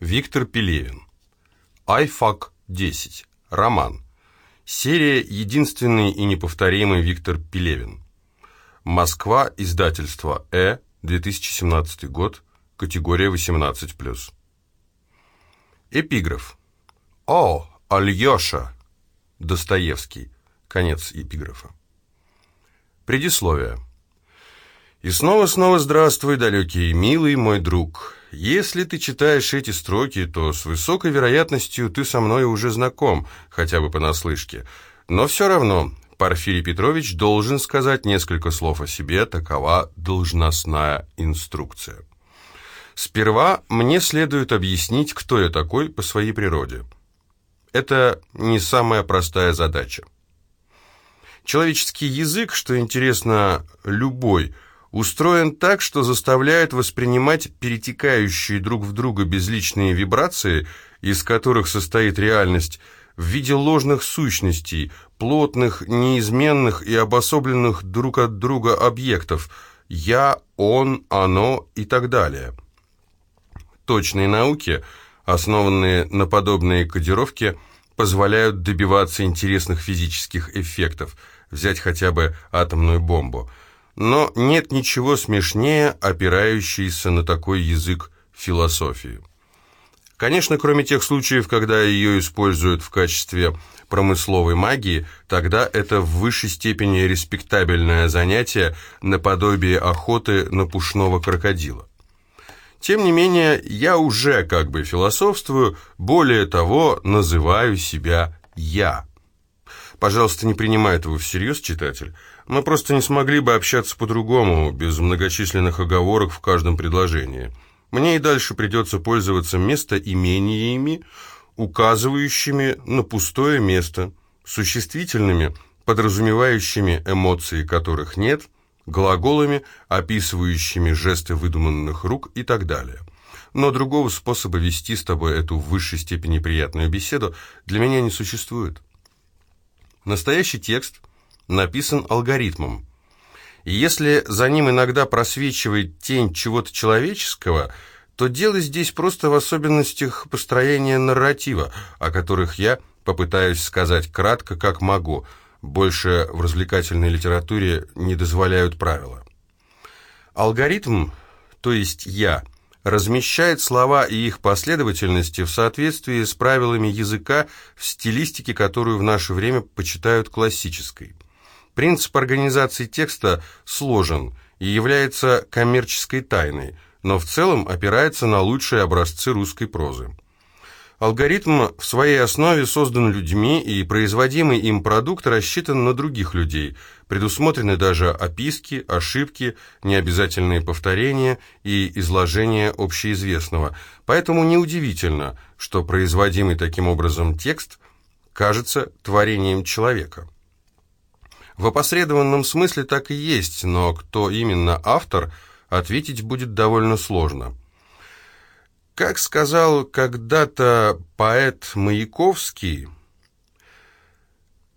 Виктор Пелевин. Айфак 10. Роман. Серия «Единственный и неповторимый Виктор Пелевин». Москва. Издательство «Э». 2017 год. Категория 18+. Эпиграф. «О, Альёша!» Достоевский. Конец эпиграфа. Предисловие. И снова-снова здравствуй, далекий, милый мой друг. Если ты читаешь эти строки, то с высокой вероятностью ты со мной уже знаком, хотя бы понаслышке. Но все равно Порфирий Петрович должен сказать несколько слов о себе, такова должностная инструкция. Сперва мне следует объяснить, кто я такой по своей природе. Это не самая простая задача. Человеческий язык, что интересно, любой – устроен так, что заставляет воспринимать перетекающие друг в друга безличные вибрации, из которых состоит реальность, в виде ложных сущностей, плотных, неизменных и обособленных друг от друга объектов «я», «он», «оно» и так далее. Точные науки, основанные на подобные кодировки, позволяют добиваться интересных физических эффектов, взять хотя бы атомную бомбу – но нет ничего смешнее, опирающейся на такой язык философии. Конечно, кроме тех случаев, когда ее используют в качестве промысловой магии, тогда это в высшей степени респектабельное занятие наподобие охоты на пушного крокодила. Тем не менее, я уже как бы философствую, более того, называю себя «я». Пожалуйста, не принимай этого всерьез, читатель. Мы просто не смогли бы общаться по-другому, без многочисленных оговорок в каждом предложении. Мне и дальше придется пользоваться местоимениями, указывающими на пустое место, существительными, подразумевающими эмоции, которых нет, глаголами, описывающими жесты выдуманных рук и так далее. Но другого способа вести с тобой эту в высшей степени приятную беседу для меня не существует. Настоящий текст – написан алгоритмом. И если за ним иногда просвечивает тень чего-то человеческого, то дело здесь просто в особенностях построения нарратива, о которых я попытаюсь сказать кратко, как могу. Больше в развлекательной литературе не дозволяют правила. Алгоритм, то есть я, размещает слова и их последовательности в соответствии с правилами языка в стилистике, которую в наше время почитают классической. Принцип организации текста сложен и является коммерческой тайной, но в целом опирается на лучшие образцы русской прозы. Алгоритм в своей основе создан людьми, и производимый им продукт рассчитан на других людей. Предусмотрены даже описки, ошибки, необязательные повторения и изложение общеизвестного. Поэтому неудивительно, что производимый таким образом текст кажется творением человека. В опосредованном смысле так и есть, но кто именно автор, ответить будет довольно сложно. Как сказал когда-то поэт Маяковский,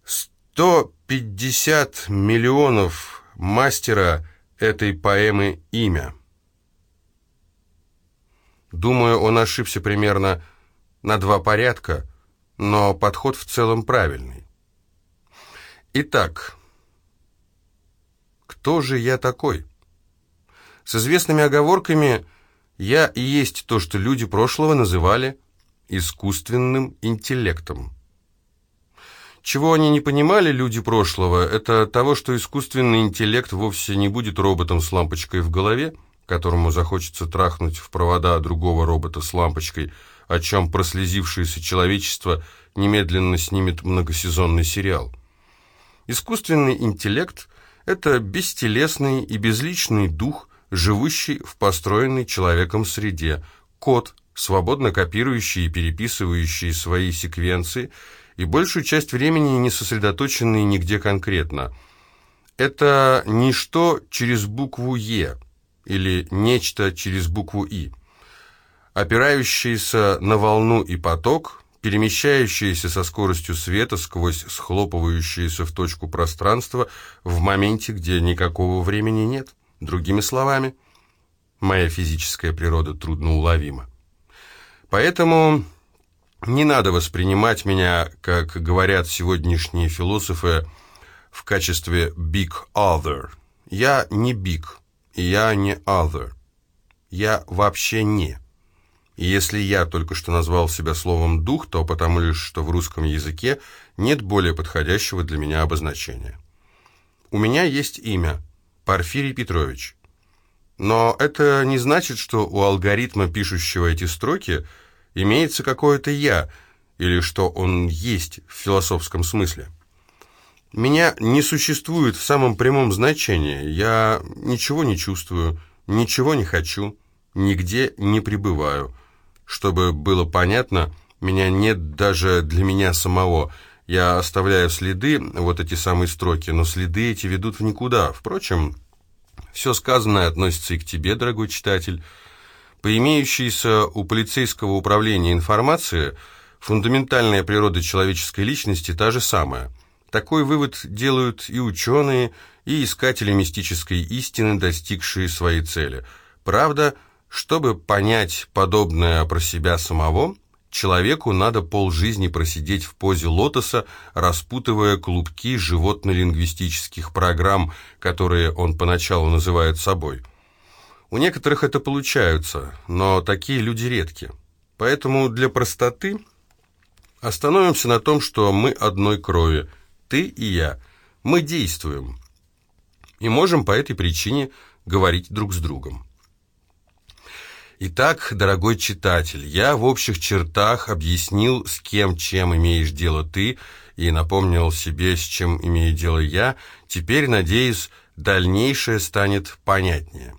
150 миллионов мастера этой поэмы имя. Думаю, он ошибся примерно на два порядка, но подход в целом правильный. Итак, кто же я такой? С известными оговорками я и есть то, что люди прошлого называли искусственным интеллектом. Чего они не понимали, люди прошлого, это того, что искусственный интеллект вовсе не будет роботом с лампочкой в голове, которому захочется трахнуть в провода другого робота с лампочкой, о чем прослезившееся человечество немедленно снимет многосезонный сериал. Искусственный интеллект это бестелесный и безличный дух, живущий в построенной человеком среде, код, свободно копирующий и переписывающий свои секвенции и большую часть времени не сосредоточенный нигде конкретно. Это ничто через букву «Е» или нечто через букву «И», опирающееся на волну и поток, перемещающееся со скоростью света сквозь схлопывающееся в точку пространства в моменте, где никакого времени нет. Другими словами, моя физическая природа трудно уловима. Поэтому не надо воспринимать меня, как говорят сегодняшние философы, в качестве big other. Я не big, и я не other. Я вообще не. И если я только что назвал себя словом «дух», то потому лишь, что в русском языке нет более подходящего для меня обозначения. У меня есть имя – Порфирий Петрович. Но это не значит, что у алгоритма, пишущего эти строки, имеется какое-то «я», или что он есть в философском смысле. Меня не существует в самом прямом значении. Я ничего не чувствую, ничего не хочу, нигде не пребываю. Чтобы было понятно, меня нет даже для меня самого. Я оставляю следы, вот эти самые строки, но следы эти ведут в никуда. Впрочем, все сказанное относится и к тебе, дорогой читатель. По имеющейся у полицейского управления информации, фундаментальная природа человеческой личности та же самая. Такой вывод делают и ученые, и искатели мистической истины, достигшие своей цели. Правда, чтобы понять подобное про себя самого, человеку надо полжизни просидеть в позе лотоса, распутывая клубки животно-лингвистических программ, которые он поначалу называет собой – у некоторых это получается, но такие люди редки. Поэтому для простоты остановимся на том, что мы одной крови, ты и я. Мы действуем. И можем по этой причине говорить друг с другом. Итак, дорогой читатель, я в общих чертах объяснил, с кем, чем имеешь дело ты, и напомнил себе, с чем имею дело я. Теперь, надеюсь, дальнейшее станет понятнее.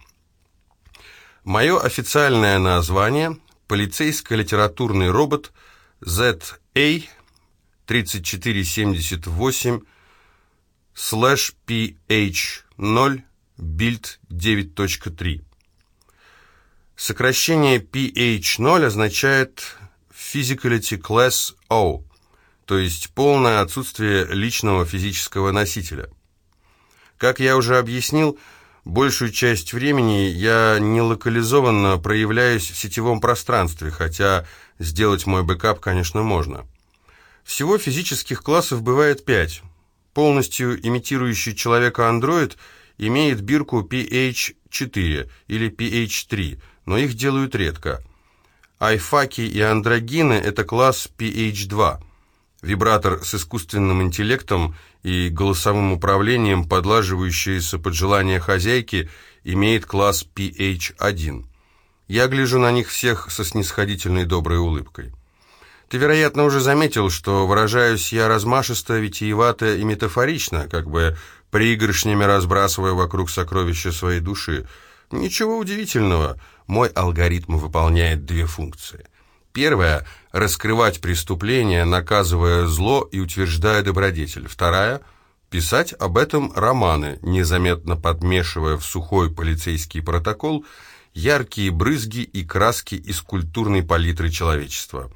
Мое официальное название – полицейско-литературный робот ZA 3478 slash PH0 Build 9.3. Сокращение PH0 означает Physicality Class O, то есть полное отсутствие личного физического носителя. Как я уже объяснил, Большую часть времени я не локализованно проявляюсь в сетевом пространстве, хотя сделать мой бэкап, конечно, можно. Всего физических классов бывает пять. Полностью имитирующий человека андроид имеет бирку PH4 или PH3, но их делают редко. Айфаки и андрогины – это класс PH2. Вибратор с искусственным интеллектом и голосовым управлением, подлаживающееся под желание хозяйки, имеет класс PH1. Я гляжу на них всех со снисходительной доброй улыбкой. Ты, вероятно, уже заметил, что выражаюсь я размашисто, витиевато и метафорично, как бы пригоршнями разбрасывая вокруг сокровища своей души. Ничего удивительного, мой алгоритм выполняет две функции. Первая – раскрывать преступления, наказывая зло и утверждая добродетель. Вторая – писать об этом романы, незаметно подмешивая в сухой полицейский протокол яркие брызги и краски из культурной палитры человечества.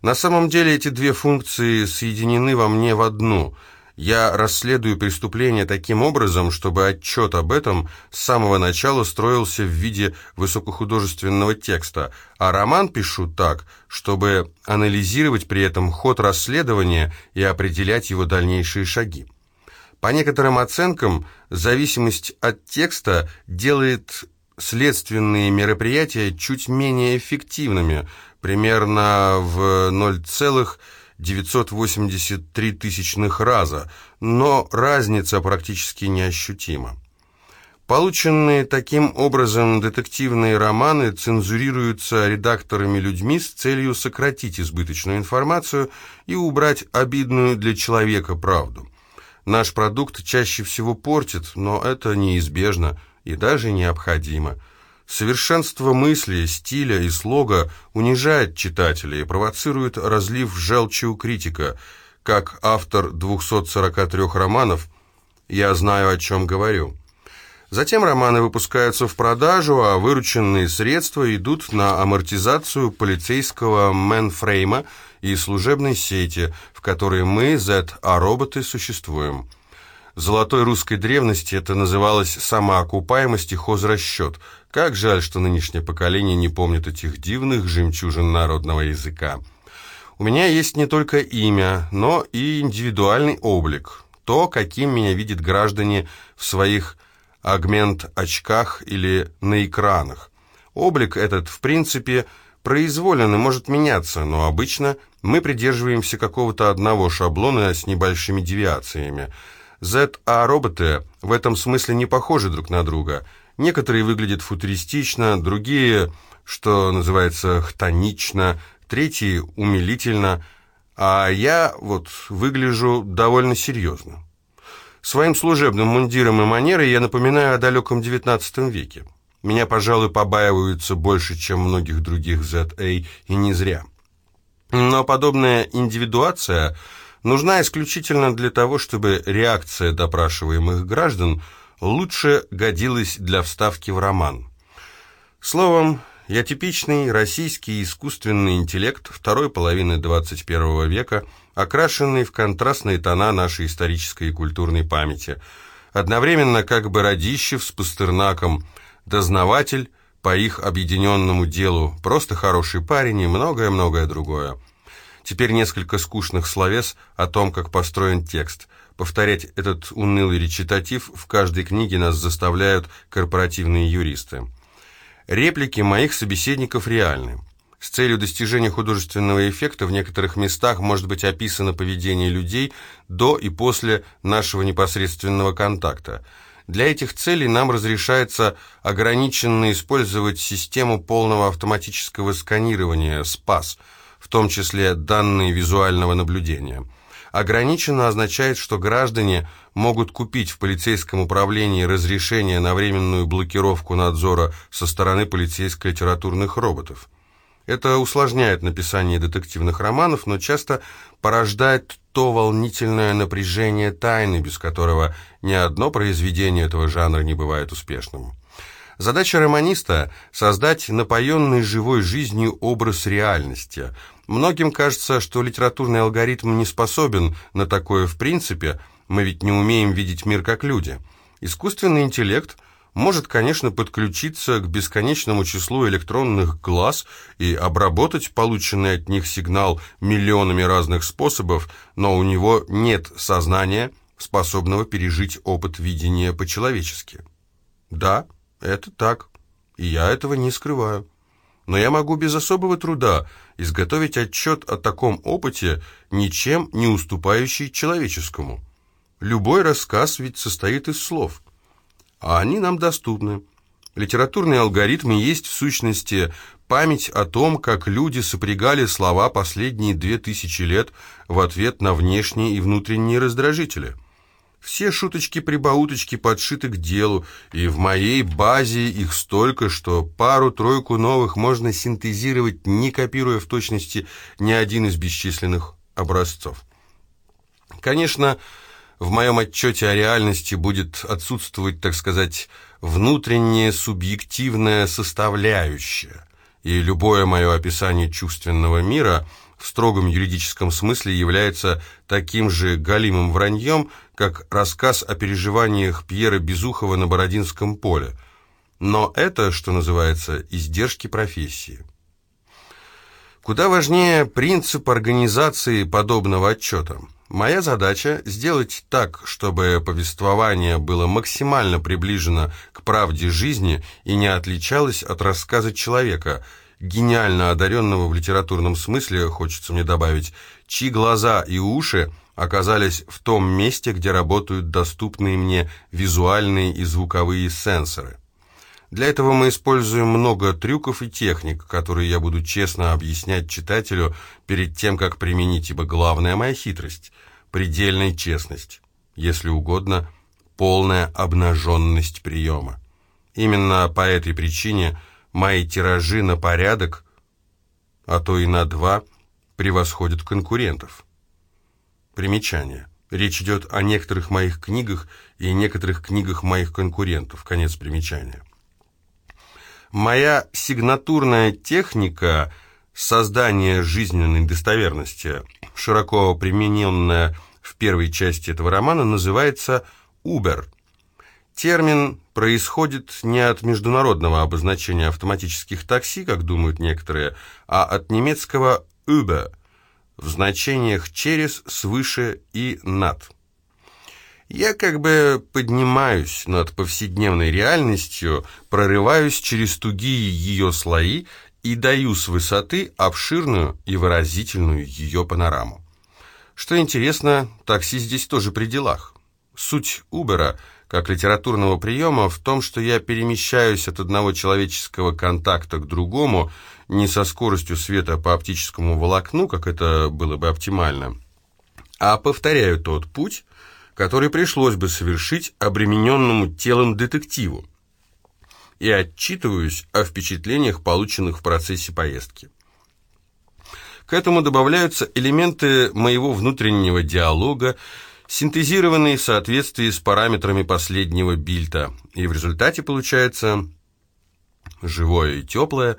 На самом деле эти две функции соединены во мне в одну – я расследую преступление таким образом, чтобы отчет об этом с самого начала строился в виде высокохудожественного текста, а роман пишу так, чтобы анализировать при этом ход расследования и определять его дальнейшие шаги. По некоторым оценкам, зависимость от текста делает следственные мероприятия чуть менее эффективными, примерно в 0,5 983 тысячных раза, но разница практически неощутима. Полученные таким образом детективные романы цензурируются редакторами-людьми с целью сократить избыточную информацию и убрать обидную для человека правду. Наш продукт чаще всего портит, но это неизбежно и даже необходимо – Совершенство мысли, стиля и слога унижает читателя и провоцирует разлив желчи у критика. Как автор 243 романов, я знаю, о чем говорю. Затем романы выпускаются в продажу, а вырученные средства идут на амортизацию полицейского мэнфрейма и служебной сети, в которой мы, Z-А-роботы, существуем. Золотой русской древности это называлось самоокупаемость и хозрасчет. Как жаль, что нынешнее поколение не помнит этих дивных жемчужин народного языка. У меня есть не только имя, но и индивидуальный облик. То, каким меня видят граждане в своих агмент-очках или на экранах. Облик этот, в принципе, произволен и может меняться, но обычно мы придерживаемся какого-то одного шаблона с небольшими девиациями. ZA-роботы в этом смысле не похожи друг на друга. Некоторые выглядят футуристично, другие, что называется, хтонично, третьи умилительно, а я вот выгляжу довольно серьезно. Своим служебным мундиром и манерой я напоминаю о далеком XIX веке. Меня, пожалуй, побаиваются больше, чем многих других ZA, и не зря. Но подобная индивидуация нужна исключительно для того, чтобы реакция допрашиваемых граждан лучше годилась для вставки в роман. Словом, я типичный российский искусственный интеллект второй половины 21 века, окрашенный в контрастные тона нашей исторической и культурной памяти. Одновременно как бы Радищев с Пастернаком, дознаватель, по их объединенному делу, просто хороший парень и многое-многое другое. Теперь несколько скучных словес о том, как построен текст. Повторять этот унылый речитатив в каждой книге нас заставляют корпоративные юристы. Реплики моих собеседников реальны. С целью достижения художественного эффекта в некоторых местах может быть описано поведение людей до и после нашего непосредственного контакта – для этих целей нам разрешается ограниченно использовать систему полного автоматического сканирования СПАС, в том числе данные визуального наблюдения. Ограниченно означает, что граждане могут купить в полицейском управлении разрешение на временную блокировку надзора со стороны полицейско-литературных роботов. Это усложняет написание детективных романов, но часто порождает то волнительное напряжение тайны, без которого ни одно произведение этого жанра не бывает успешным. Задача романиста – создать напоенный живой жизнью образ реальности. Многим кажется, что литературный алгоритм не способен на такое в принципе, мы ведь не умеем видеть мир как люди. Искусственный интеллект – может, конечно, подключиться к бесконечному числу электронных глаз и обработать полученный от них сигнал миллионами разных способов, но у него нет сознания, способного пережить опыт видения по-человечески. Да, это так, и я этого не скрываю. Но я могу без особого труда изготовить отчет о таком опыте, ничем не уступающий человеческому. Любой рассказ ведь состоит из слов – а они нам доступны. Литературные алгоритмы есть в сущности память о том, как люди сопрягали слова последние две тысячи лет в ответ на внешние и внутренние раздражители. Все шуточки-прибауточки подшиты к делу, и в моей базе их столько, что пару-тройку новых можно синтезировать, не копируя в точности ни один из бесчисленных образцов. Конечно, в моем отчете о реальности будет отсутствовать, так сказать, внутренняя субъективная составляющая, и любое мое описание чувственного мира в строгом юридическом смысле является таким же галимым враньем, как рассказ о переживаниях Пьера Безухова на Бородинском поле. Но это, что называется, издержки профессии. Куда важнее принцип организации подобного отчета – Моя задача – сделать так, чтобы повествование было максимально приближено к правде жизни и не отличалось от рассказа человека, гениально одаренного в литературном смысле, хочется мне добавить, чьи глаза и уши оказались в том месте, где работают доступные мне визуальные и звуковые сенсоры. Для этого мы используем много трюков и техник, которые я буду честно объяснять читателю перед тем, как применить, ибо главная моя хитрость – предельная честность, если угодно, полная обнаженность приема. Именно по этой причине мои тиражи на порядок, а то и на два, превосходят конкурентов. Примечание. Речь идет о некоторых моих книгах и некоторых книгах моих конкурентов. Конец примечания. Моя сигнатурная техника создания жизненной достоверности, широко примененная в первой части этого романа, называется Uber. Термин происходит не от международного обозначения автоматических такси, как думают некоторые, а от немецкого «Uber» в значениях «через», «свыше» и «над». Я как бы поднимаюсь над повседневной реальностью, прорываюсь через тугие ее слои и даю с высоты обширную и выразительную ее панораму. Что интересно, такси здесь тоже при делах. Суть Убера, как литературного приема, в том, что я перемещаюсь от одного человеческого контакта к другому не со скоростью света по оптическому волокну, как это было бы оптимально, а повторяю тот путь, который пришлось бы совершить обремененному телом детективу, и отчитываюсь о впечатлениях, полученных в процессе поездки. К этому добавляются элементы моего внутреннего диалога, синтезированные в соответствии с параметрами последнего бильта, и в результате получается живое и теплое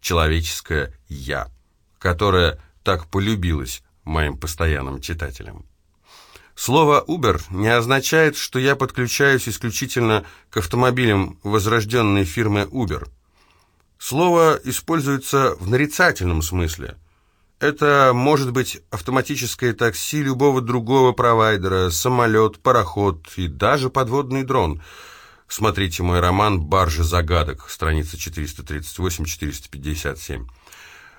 человеческое «я», которое так полюбилось моим постоянным читателям. Слово «Uber» не означает, что я подключаюсь исключительно к автомобилям возрожденной фирмы Uber. Слово используется в нарицательном смысле. Это может быть автоматическое такси любого другого провайдера, самолет, пароход и даже подводный дрон. Смотрите мой роман «Баржа загадок», страница 438-457.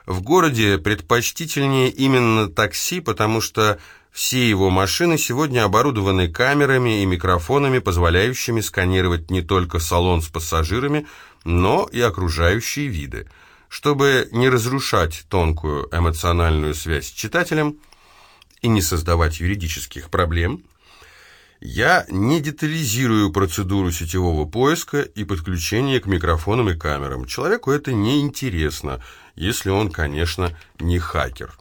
В городе предпочтительнее именно такси, потому что все его машины сегодня оборудованы камерами и микрофонами, позволяющими сканировать не только салон с пассажирами, но и окружающие виды. Чтобы не разрушать тонкую эмоциональную связь с читателем и не создавать юридических проблем, я не детализирую процедуру сетевого поиска и подключения к микрофонам и камерам. Человеку это не интересно, если он, конечно, не хакер.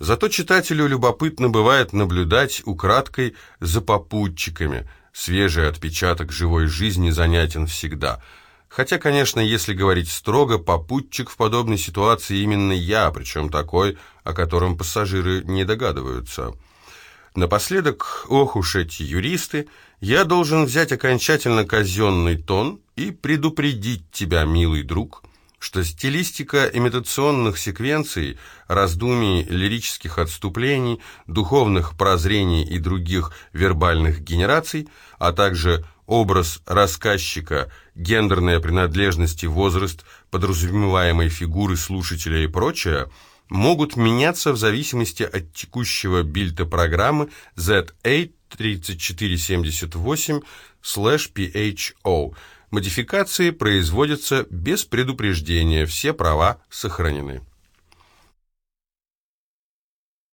Зато читателю любопытно бывает наблюдать украдкой за попутчиками. Свежий отпечаток живой жизни занятен всегда. Хотя, конечно, если говорить строго, попутчик в подобной ситуации именно я, причем такой, о котором пассажиры не догадываются. Напоследок, ох уж эти юристы, я должен взять окончательно казенный тон и предупредить тебя, милый друг, что стилистика имитационных секвенций, раздумий, лирических отступлений, духовных прозрений и других вербальных генераций, а также образ рассказчика, гендерная принадлежность и возраст, подразумеваемой фигуры слушателя и прочее, могут меняться в зависимости от текущего бильта программы Z83478/PHO, Модификации производятся без предупреждения, все права сохранены.